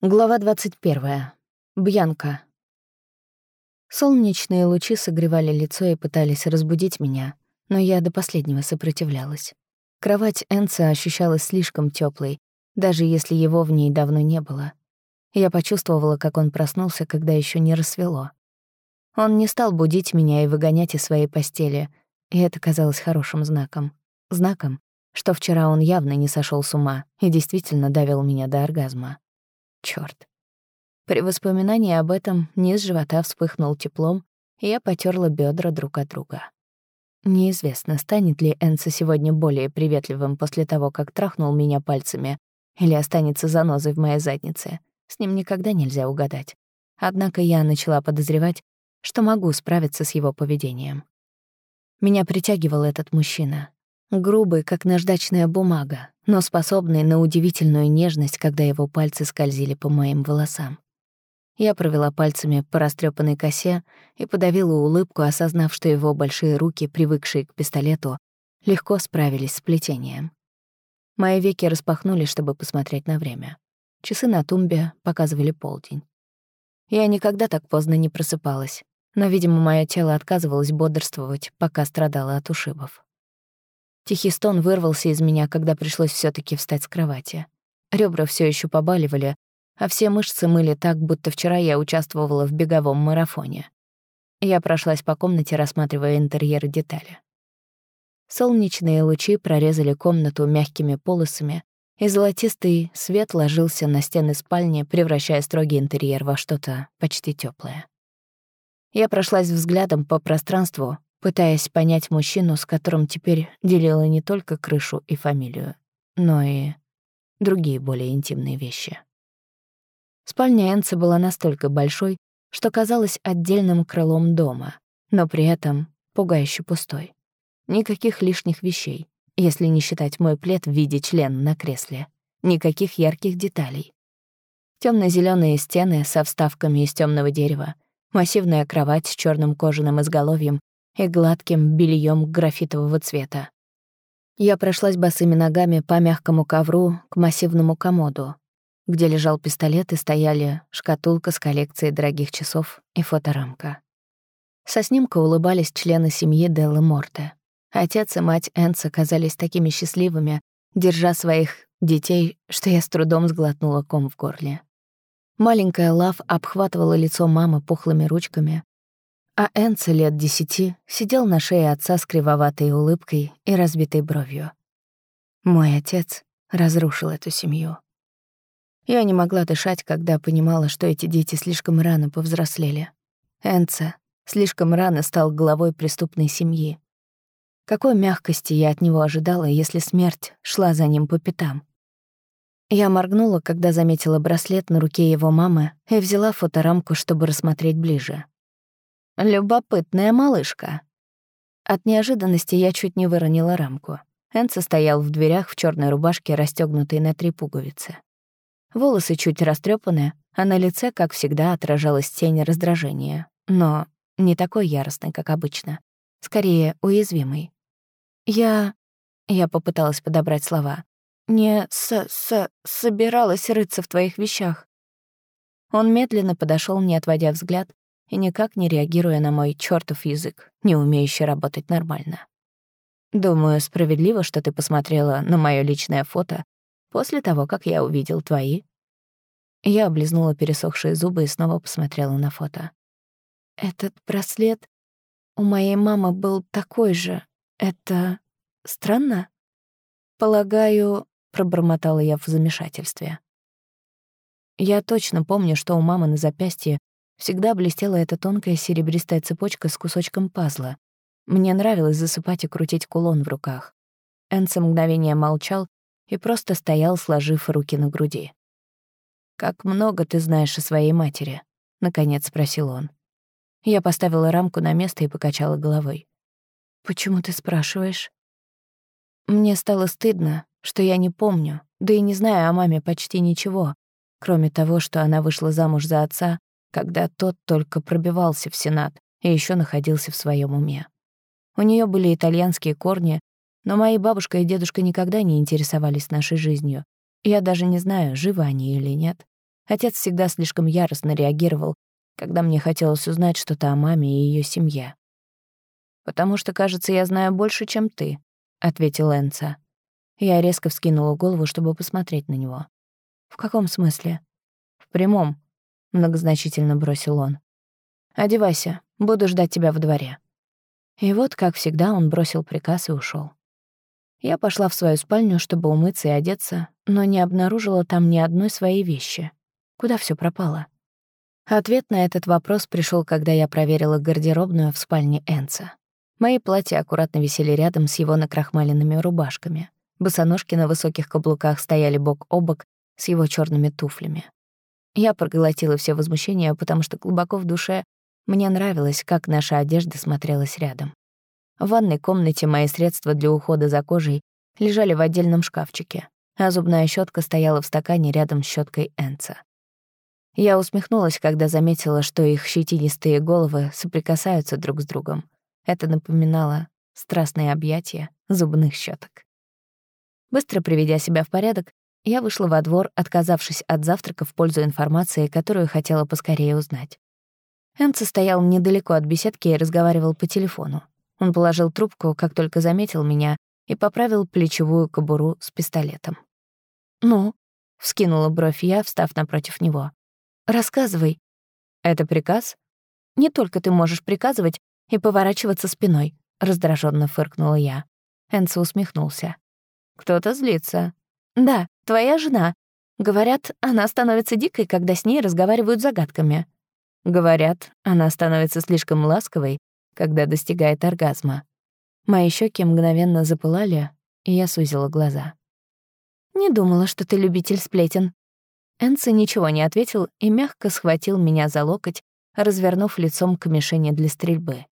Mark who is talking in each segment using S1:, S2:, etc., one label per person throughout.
S1: Глава 21. Бьянка. Солнечные лучи согревали лицо и пытались разбудить меня, но я до последнего сопротивлялась. Кровать Энца ощущалась слишком теплой, даже если его в ней давно не было. Я почувствовала, как он проснулся, когда еще не рассвело. Он не стал будить меня и выгонять из своей постели, и это казалось хорошим знаком. Знаком, что вчера он явно не сошел с ума и действительно давил меня до оргазма. Чёрт. При воспоминании об этом низ живота вспыхнул теплом, и я потёрла бедра друг от друга. Неизвестно, станет ли Энса сегодня более приветливым после того, как трахнул меня пальцами, или останется занозой в моей заднице. С ним никогда нельзя угадать. Однако я начала подозревать, что могу справиться с его поведением. Меня притягивал этот мужчина. Грубый, как наждачная бумага, но способный на удивительную нежность, когда его пальцы скользили по моим волосам. Я провела пальцами по растрёпанной косе и подавила улыбку, осознав, что его большие руки, привыкшие к пистолету, легко справились с плетением. Мои веки распахнули, чтобы посмотреть на время. Часы на тумбе показывали полдень. Я никогда так поздно не просыпалась, но, видимо, мое тело отказывалось бодрствовать, пока страдало от ушибов. Тихий стон вырвался из меня, когда пришлось все таки встать с кровати. Ребра все еще побаливали, а все мышцы мыли так, будто вчера я участвовала в беговом марафоне. Я прошлась по комнате, рассматривая интерьер и детали. Солнечные лучи прорезали комнату мягкими полосами, и золотистый свет ложился на стены спальни, превращая строгий интерьер во что-то почти теплое. Я прошлась взглядом по пространству, пытаясь понять мужчину, с которым теперь делила не только крышу и фамилию, но и другие более интимные вещи. Спальня Энца была настолько большой, что казалась отдельным крылом дома, но при этом пугающе пустой. Никаких лишних вещей, если не считать мой плед в виде члена на кресле. Никаких ярких деталей. темно зеленые стены со вставками из темного дерева, массивная кровать с черным кожаным изголовьем и гладким бельем графитового цвета. Я прошлась босыми ногами по мягкому ковру к массивному комоду, где лежал пистолет и стояли шкатулка с коллекцией дорогих часов и фоторамка. Со снимка улыбались члены семьи Деллы Морте. Отец и мать Энса казались такими счастливыми, держа своих детей, что я с трудом сглотнула ком в горле. Маленькая Лав обхватывала лицо мамы пухлыми ручками, а Энце лет десяти сидел на шее отца с кривоватой улыбкой и разбитой бровью. Мой отец разрушил эту семью. Я не могла дышать, когда понимала, что эти дети слишком рано повзрослели. Энце слишком рано стал главой преступной семьи. Какой мягкости я от него ожидала, если смерть шла за ним по пятам? Я моргнула, когда заметила браслет на руке его мамы и взяла фоторамку, чтобы рассмотреть ближе. Любопытная малышка. От неожиданности я чуть не выронила рамку. Энца стоял в дверях в черной рубашке, расстегнутой на три пуговицы. Волосы чуть растрепаны, а на лице, как всегда, отражалась тень раздражения. Но не такой яростной, как обычно. Скорее, уязвимой. «Я...» — я попыталась подобрать слова. «Не с-с... собиралась рыться в твоих вещах». Он медленно подошел, не отводя взгляд, и никак не реагируя на мой чёртов язык, не умеющий работать нормально. Думаю, справедливо, что ты посмотрела на моё личное фото после того, как я увидел твои. Я облизнула пересохшие зубы и снова посмотрела на фото. Этот браслет у моей мамы был такой же. Это странно? Полагаю, пробормотала я в замешательстве. Я точно помню, что у мамы на запястье Всегда блестела эта тонкая серебристая цепочка с кусочком пазла. Мне нравилось засыпать и крутить кулон в руках. Энса мгновение молчал и просто стоял, сложив руки на груди. «Как много ты знаешь о своей матери?» — наконец спросил он. Я поставила рамку на место и покачала головой. «Почему ты спрашиваешь?» Мне стало стыдно, что я не помню, да и не знаю о маме почти ничего, кроме того, что она вышла замуж за отца, когда тот только пробивался в Сенат и еще находился в своем уме. У нее были итальянские корни, но мои бабушка и дедушка никогда не интересовались нашей жизнью. Я даже не знаю, живы они или нет. Отец всегда слишком яростно реагировал, когда мне хотелось узнать что-то о маме и ее семье. «Потому что, кажется, я знаю больше, чем ты», — ответил Энца. Я резко вскинула голову, чтобы посмотреть на него. «В каком смысле?» «В прямом», — многозначительно бросил он. «Одевайся, буду ждать тебя в дворе». И вот, как всегда, он бросил приказ и ушел. Я пошла в свою спальню, чтобы умыться и одеться, но не обнаружила там ни одной своей вещи. Куда все пропало? Ответ на этот вопрос пришел, когда я проверила гардеробную в спальне Энца. Мои платья аккуратно висели рядом с его накрахмаленными рубашками. Босоножки на высоких каблуках стояли бок о бок с его черными туфлями. Я проглотила все возмущения, потому что глубоко в душе мне нравилось, как наша одежда смотрелась рядом. В ванной комнате мои средства для ухода за кожей лежали в отдельном шкафчике, а зубная щетка стояла в стакане рядом с щеткой Энца. Я усмехнулась, когда заметила, что их щетинистые головы соприкасаются друг с другом. Это напоминало страстные объятия зубных щеток. Быстро приведя себя в порядок, я вышла во двор, отказавшись от завтрака в пользу информации, которую хотела поскорее узнать. Энце стоял недалеко от беседки и разговаривал по телефону. Он положил трубку, как только заметил меня, и поправил плечевую кобуру с пистолетом. «Ну?» — вскинула бровь я, встав напротив него. «Рассказывай». «Это приказ?» «Не только ты можешь приказывать, и поворачиваться спиной», — раздраженно фыркнула я. Энцо усмехнулся. «Кто-то злится». «Да, твоя жена. Говорят, она становится дикой, когда с ней разговаривают загадками». Говорят, она становится слишком ласковой, когда достигает оргазма. Мои щеки мгновенно запылали, и я сузила глаза. «Не думала, что ты любитель сплетен». Энци ничего не ответил и мягко схватил меня за локоть, развернув лицом к мишени для стрельбы.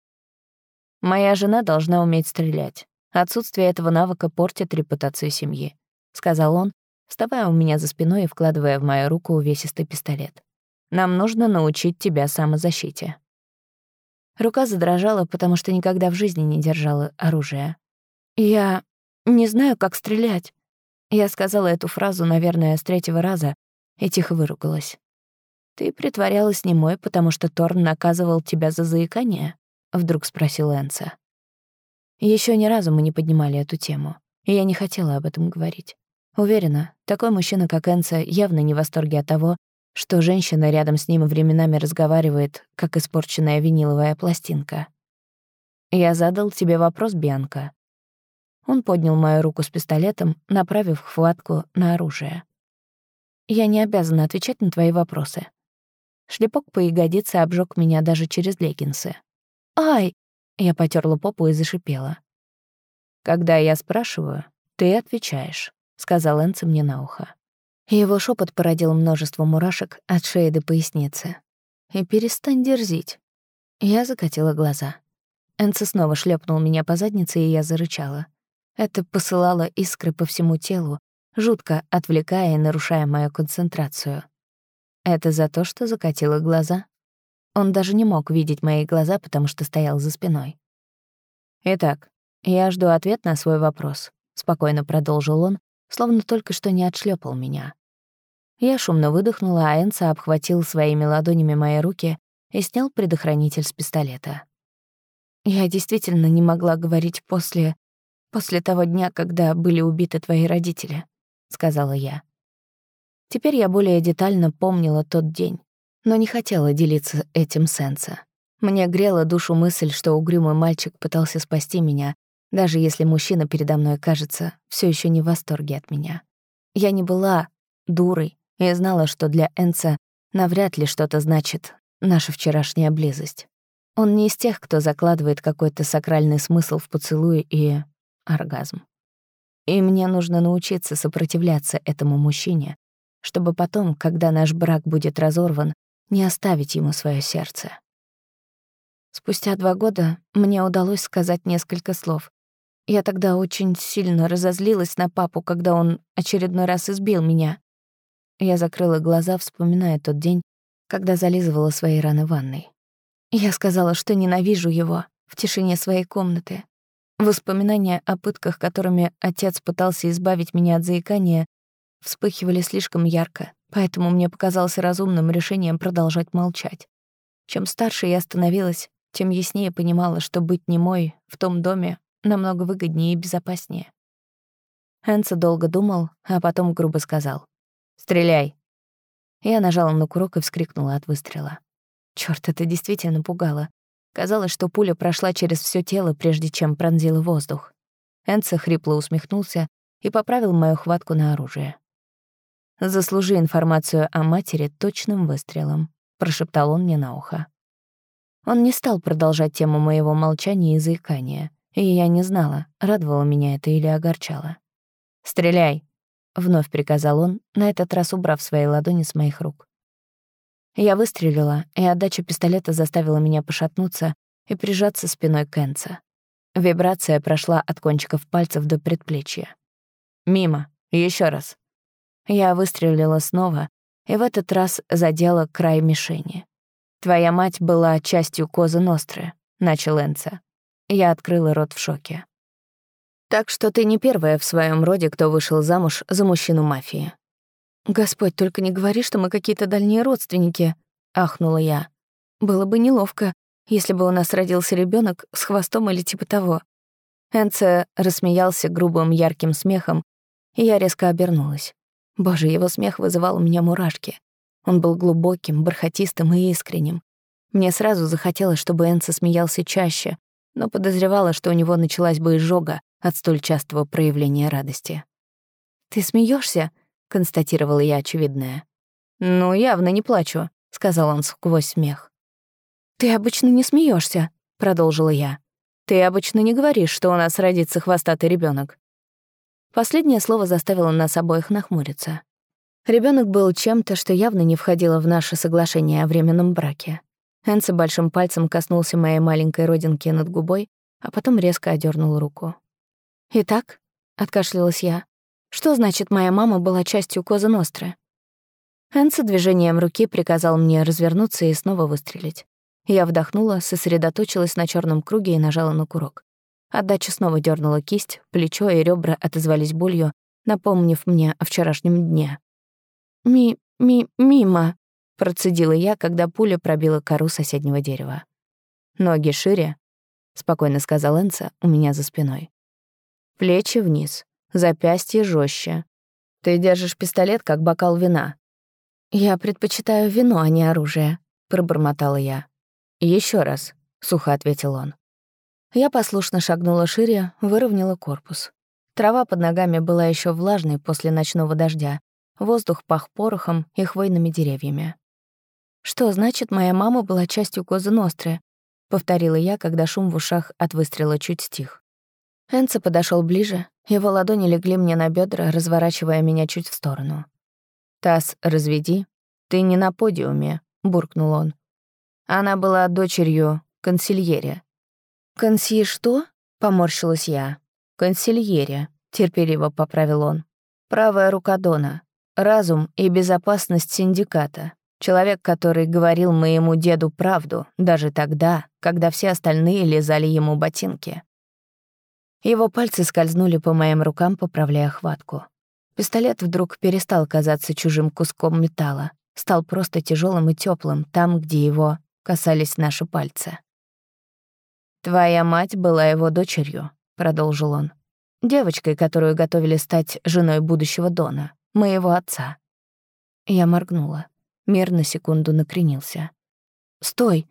S1: Моя жена должна уметь стрелять. Отсутствие этого навыка портит репутацию семьи», — сказал он, вставая у меня за спиной и вкладывая в мою руку увесистый пистолет. «Нам нужно научить тебя самозащите». Рука задрожала, потому что никогда в жизни не держала оружия. «Я не знаю, как стрелять». Я сказала эту фразу, наверное, с третьего раза, и тихо выругалась. «Ты притворялась немой, потому что Торн наказывал тебя за заикание?» — вдруг спросил Энса. Еще ни разу мы не поднимали эту тему, и я не хотела об этом говорить. Уверена, такой мужчина, как Энса, явно не в восторге от того, что женщина рядом с ним временами разговаривает, как испорченная виниловая пластинка. «Я задал тебе вопрос, Бианка». Он поднял мою руку с пистолетом, направив хватку на оружие. «Я не обязана отвечать на твои вопросы». Шлепок по ягодице обжег меня даже через леггинсы. «Ай!» — я потерла попу и зашипела. «Когда я спрашиваю, ты отвечаешь», — сказал Энце мне на ухо. Его шепот породил множество мурашек от шеи до поясницы. «И перестань дерзить». Я закатила глаза. Энце снова шлепнул меня по заднице, и я зарычала. Это посылало искры по всему телу, жутко отвлекая и нарушая мою концентрацию. Это за то, что закатила глаза. Он даже не мог видеть мои глаза, потому что стоял за спиной. «Итак, я жду ответ на свой вопрос», — спокойно продолжил он, словно только что не отшлепал меня. Я шумно выдохнула, а Энса обхватил своими ладонями мои руки и снял предохранитель с пистолета. «Я действительно не могла говорить после... после того дня, когда были убиты твои родители», — сказала я. Теперь я более детально помнила тот день но не хотела делиться этим сенса. Мне грела душу мысль, что угрюмый мальчик пытался спасти меня, даже если мужчина передо мной, кажется, все еще не в восторге от меня. Я не была дурой и знала, что для Энца навряд ли что-то значит наша вчерашняя близость. Он не из тех, кто закладывает какой-то сакральный смысл в поцелуй и оргазм. И мне нужно научиться сопротивляться этому мужчине, чтобы потом, когда наш брак будет разорван, не оставить ему свое сердце. Спустя два года мне удалось сказать несколько слов. Я тогда очень сильно разозлилась на папу, когда он очередной раз избил меня. Я закрыла глаза, вспоминая тот день, когда зализывала свои раны в ванной. Я сказала, что ненавижу его в тишине своей комнаты. Воспоминания о пытках, которыми отец пытался избавить меня от заикания, вспыхивали слишком ярко, поэтому мне показалось разумным решением продолжать молчать. Чем старше я становилась, тем яснее понимала, что быть немой в том доме намного выгоднее и безопаснее. Энца долго думал, а потом грубо сказал. «Стреляй!» Я нажала на курок и вскрикнула от выстрела. Чёрт, это действительно пугало. Казалось, что пуля прошла через всё тело, прежде чем пронзила воздух. Энца хрипло усмехнулся и поправил мою хватку на оружие. «Заслужи информацию о матери точным выстрелом», — прошептал он мне на ухо. Он не стал продолжать тему моего молчания и заикания, и я не знала, радовало меня это или огорчало. «Стреляй!» — вновь приказал он, на этот раз убрав свои ладони с моих рук. Я выстрелила, и отдача пистолета заставила меня пошатнуться и прижаться спиной к Энца. Вибрация прошла от кончиков пальцев до предплечья. «Мимо. еще раз». Я выстрелила снова, и в этот раз задела край мишени. «Твоя мать была частью Козы Ностры», — начал Энца. Я открыла рот в шоке. Так что ты не первая в своем роде, кто вышел замуж за мужчину мафии. Господь, только не говори, что мы какие-то дальние родственники, ахнула я. Было бы неловко, если бы у нас родился ребенок с хвостом или типа того. Энце рассмеялся грубым ярким смехом, и я резко обернулась. Боже, его смех вызывал у меня мурашки. Он был глубоким, бархатистым и искренним. Мне сразу захотелось, чтобы Энце смеялся чаще, но подозревала, что у него началась бы изжога, от столь частого проявления радости. «Ты смеешься? констатировала я очевидное. «Ну, явно не плачу», — сказал он сквозь смех. «Ты обычно не смеешься, продолжила я. «Ты обычно не говоришь, что у нас родится хвостатый ребенок. Последнее слово заставило нас обоих нахмуриться. Ребенок был чем-то, что явно не входило в наше соглашение о временном браке. Энса большим пальцем коснулся моей маленькой родинки над губой, а потом резко одернул руку. «Итак», — откашлялась я, — «что значит, моя мама была частью Коза Ностры?» Энса движением руки приказал мне развернуться и снова выстрелить. Я вдохнула, сосредоточилась на черном круге и нажала на курок. Отдача снова дернула кисть, плечо и ребра отозвались болью, напомнив мне о вчерашнем дне. «Ми... ми... мимо», — процедила я, когда пуля пробила кору соседнего дерева. «Ноги шире», — спокойно сказал Энца у меня за спиной. Плечи вниз, запястье жестче. Ты держишь пистолет, как бокал вина. Я предпочитаю вино, а не оружие, пробормотала я. Еще раз, сухо ответил он. Я послушно шагнула шире, выровняла корпус. Трава под ногами была еще влажной после ночного дождя. Воздух пах порохом и хвойными деревьями. «Что значит, моя мама была частью Козы Ностры?» — повторила я, когда шум в ушах от выстрела чуть стих. Энце подошел ближе, его ладони легли мне на бедра, разворачивая меня чуть в сторону. «Тасс, разведи. Ты не на подиуме», — буркнул он. Она была дочерью консильере. «Конси что?» — поморщилась я. «Консильере», — терпеливо поправил он. «Правая рука Дона. Разум и безопасность синдиката. Человек, который говорил моему деду правду, даже тогда, когда все остальные лизали ему ботинки. Его пальцы скользнули по моим рукам, поправляя хватку. Пистолет вдруг перестал казаться чужим куском металла, стал просто тяжелым и теплым там, где его касались наши пальцы. «Твоя мать была его дочерью», — продолжил он. «Девочкой, которую готовили стать женой будущего Дона, моего отца». Я моргнула. Мир на секунду накренился. «Стой!»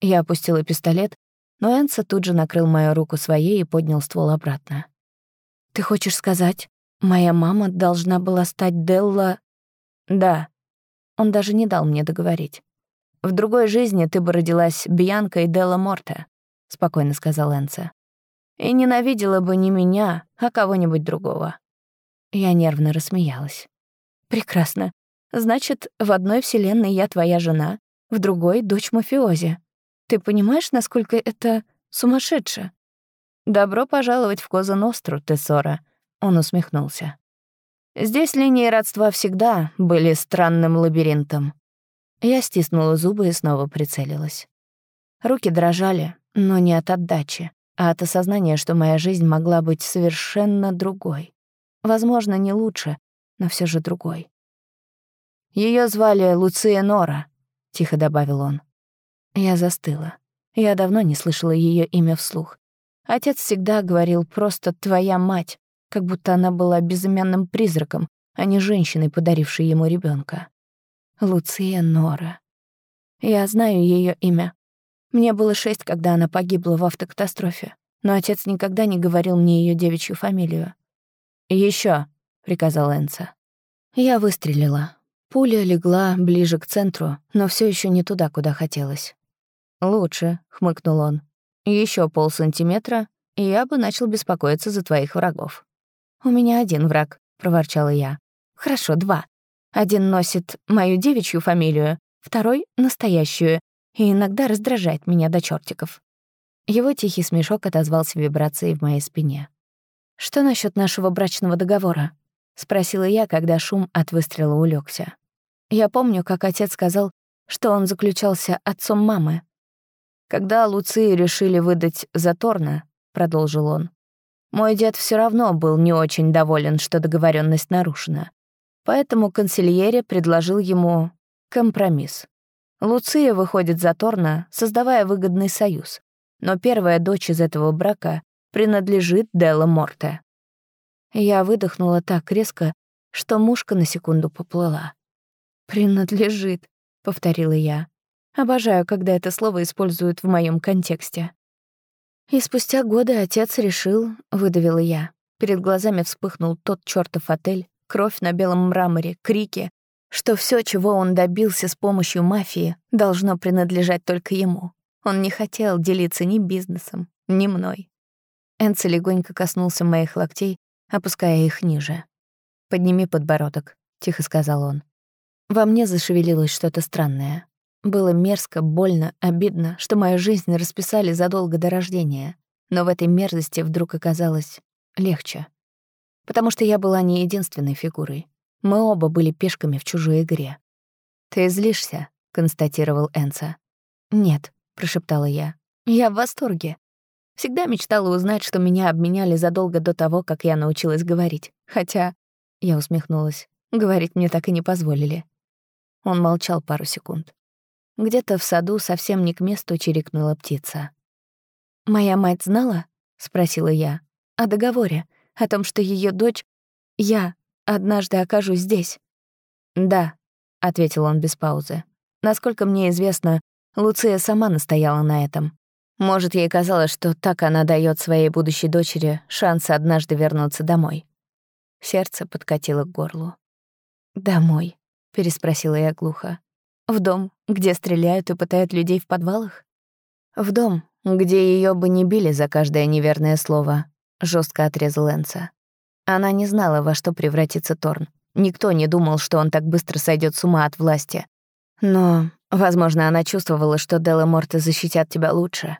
S1: Я опустила пистолет но Энса тут же накрыл мою руку своей и поднял ствол обратно. «Ты хочешь сказать, моя мама должна была стать Делла...» «Да». Он даже не дал мне договорить. «В другой жизни ты бы родилась Бьянкой Делла Морте», — спокойно сказал Энса. «И ненавидела бы не меня, а кого-нибудь другого». Я нервно рассмеялась. «Прекрасно. Значит, в одной вселенной я твоя жена, в другой — дочь мафиози. Ты понимаешь, насколько это сумасшедше? Добро пожаловать в Коза Ностру, Тессора. Он усмехнулся. Здесь линии родства всегда были странным лабиринтом. Я стиснула зубы и снова прицелилась. Руки дрожали, но не от отдачи, а от осознания, что моя жизнь могла быть совершенно другой. Возможно, не лучше, но все же другой. Ее звали Луция Нора», — тихо добавил он. Я застыла. Я давно не слышала ее имя вслух. Отец всегда говорил просто «твоя мать», как будто она была безымянным призраком, а не женщиной, подарившей ему ребенка. Луция Нора. Я знаю ее имя. Мне было шесть, когда она погибла в автокатастрофе, но отец никогда не говорил мне ее девичью фамилию. Еще, приказал Энса. Я выстрелила. Пуля легла ближе к центру, но все еще не туда, куда хотелось. «Лучше», — хмыкнул он. Еще полсантиметра, и я бы начал беспокоиться за твоих врагов». «У меня один враг», — проворчала я. «Хорошо, два. Один носит мою девичью фамилию, второй — настоящую, и иногда раздражает меня до чертиков». Его тихий смешок отозвался вибрацией в моей спине. «Что насчет нашего брачного договора?» — спросила я, когда шум от выстрела улегся. Я помню, как отец сказал, что он заключался отцом мамы, когда Луции решили выдать Заторна, продолжил он, мой дед все равно был не очень доволен, что договоренность нарушена. Поэтому консильере предложил ему компромисс. Луция выходит за Торна, создавая выгодный союз. Но первая дочь из этого брака принадлежит Делла Морте. Я выдохнула так резко, что мушка на секунду поплыла. «Принадлежит», — повторила я. Обожаю, когда это слово используют в моем контексте. И спустя годы отец решил, выдавила я. Перед глазами вспыхнул тот чёртов отель, кровь на белом мраморе, крики, что все, чего он добился с помощью мафии, должно принадлежать только ему. Он не хотел делиться ни бизнесом, ни мной. Энци легонько коснулся моих локтей, опуская их ниже. «Подними подбородок», — тихо сказал он. Во мне зашевелилось что-то странное. Было мерзко, больно, обидно, что мою жизнь расписали задолго до рождения. Но в этой мерзости вдруг оказалось легче. Потому что я была не единственной фигурой. Мы оба были пешками в чужой игре. «Ты злишься?» — констатировал Энса. «Нет», — прошептала я. «Я в восторге. Всегда мечтала узнать, что меня обменяли задолго до того, как я научилась говорить. Хотя...» — я усмехнулась. «Говорить мне так и не позволили». Он молчал пару секунд. Где-то в саду совсем не к месту чирикнула птица. «Моя мать знала?» — спросила я. «О договоре, о том, что ее дочь, я, однажды окажусь здесь». «Да», — ответил он без паузы. «Насколько мне известно, Луция сама настояла на этом. Может, ей казалось, что так она дает своей будущей дочери шанс однажды вернуться домой». Сердце подкатило к горлу. «Домой?» — переспросила я глухо. В дом, где стреляют и пытают людей в подвалах? В дом, где ее бы не били за каждое неверное слово, жестко отрезал Энса. Она не знала, во что превратится Торн. Никто не думал, что он так быстро сойдет с ума от власти. Но, возможно, она чувствовала, что Делла Морте защитят тебя лучше.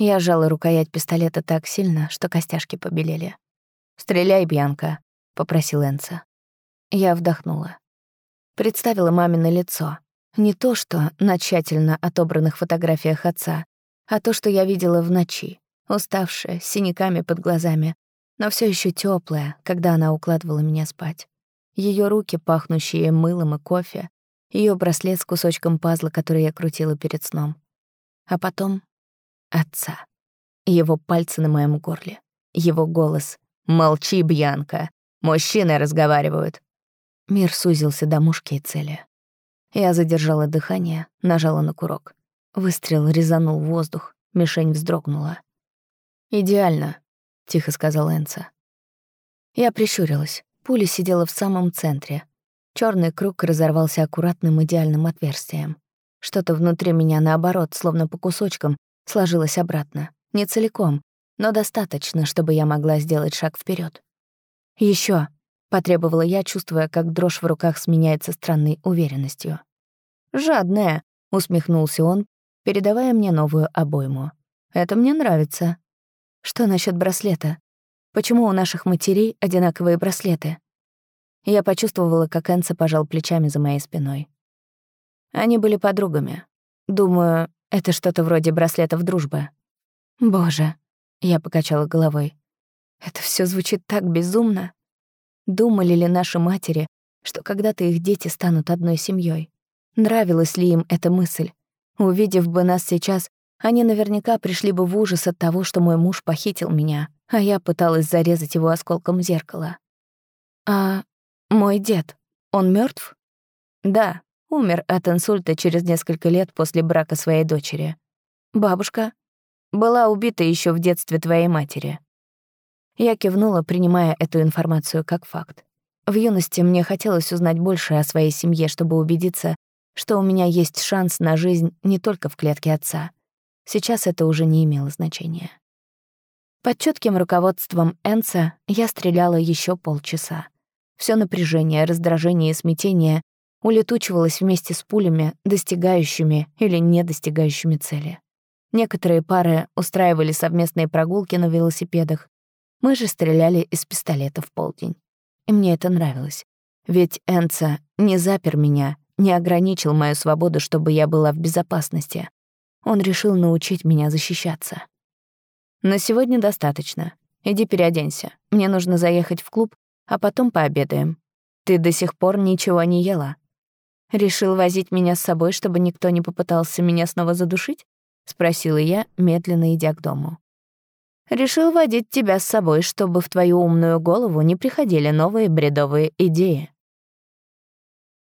S1: Я сжала рукоять пистолета так сильно, что костяшки побелели. «Стреляй, Бьянка», — попросил Энса. Я вдохнула. Представила мамино лицо. Не то, что на тщательно отобранных фотографиях отца, а то, что я видела в ночи, уставшая, с синяками под глазами, но все еще теплая, когда она укладывала меня спать. Ее руки, пахнущие мылом и кофе, ее браслет с кусочком пазла, который я крутила перед сном. А потом отца. Его пальцы на моем горле. Его голос. «Молчи, Бьянка! Мужчины разговаривают!» Мир сузился до мушки и цели. Я задержала дыхание, нажала на курок. Выстрел резанул воздух, мишень вздрогнула. «Идеально», — тихо сказал Энца. Я прищурилась. Пуля сидела в самом центре. Черный круг разорвался аккуратным идеальным отверстием. Что-то внутри меня, наоборот, словно по кусочкам, сложилось обратно. Не целиком, но достаточно, чтобы я могла сделать шаг вперед. Еще, Потребовала я, чувствуя, как дрожь в руках сменяется странной уверенностью. «Жадная», — усмехнулся он, передавая мне новую обойму. «Это мне нравится». «Что насчет браслета? Почему у наших матерей одинаковые браслеты?» Я почувствовала, как Энца пожал плечами за моей спиной. Они были подругами. Думаю, это что-то вроде браслетов дружбы. «Боже», — я покачала головой. «Это все звучит так безумно». Думали ли наши матери, что когда-то их дети станут одной семьей. Нравилась ли им эта мысль? Увидев бы нас сейчас, они наверняка пришли бы в ужас от того, что мой муж похитил меня, а я пыталась зарезать его осколком зеркала. А мой дед, он мертв? Да, умер от инсульта через несколько лет после брака своей дочери. Бабушка была убита еще в детстве твоей матери. Я кивнула, принимая эту информацию как факт. В юности мне хотелось узнать больше о своей семье, чтобы убедиться, что у меня есть шанс на жизнь не только в клетке отца. Сейчас это уже не имело значения. Под чётким руководством Энца я стреляла еще полчаса. Все напряжение, раздражение и смятение улетучивалось вместе с пулями, достигающими или не достигающими цели. Некоторые пары устраивали совместные прогулки на велосипедах. Мы же стреляли из пистолета в полдень. И мне это нравилось. Ведь Энца не запер меня не ограничил мою свободу, чтобы я была в безопасности. Он решил научить меня защищаться. На сегодня достаточно. Иди переоденься. Мне нужно заехать в клуб, а потом пообедаем. Ты до сих пор ничего не ела. Решил возить меня с собой, чтобы никто не попытался меня снова задушить? Спросила я, медленно идя к дому. Решил водить тебя с собой, чтобы в твою умную голову не приходили новые бредовые идеи.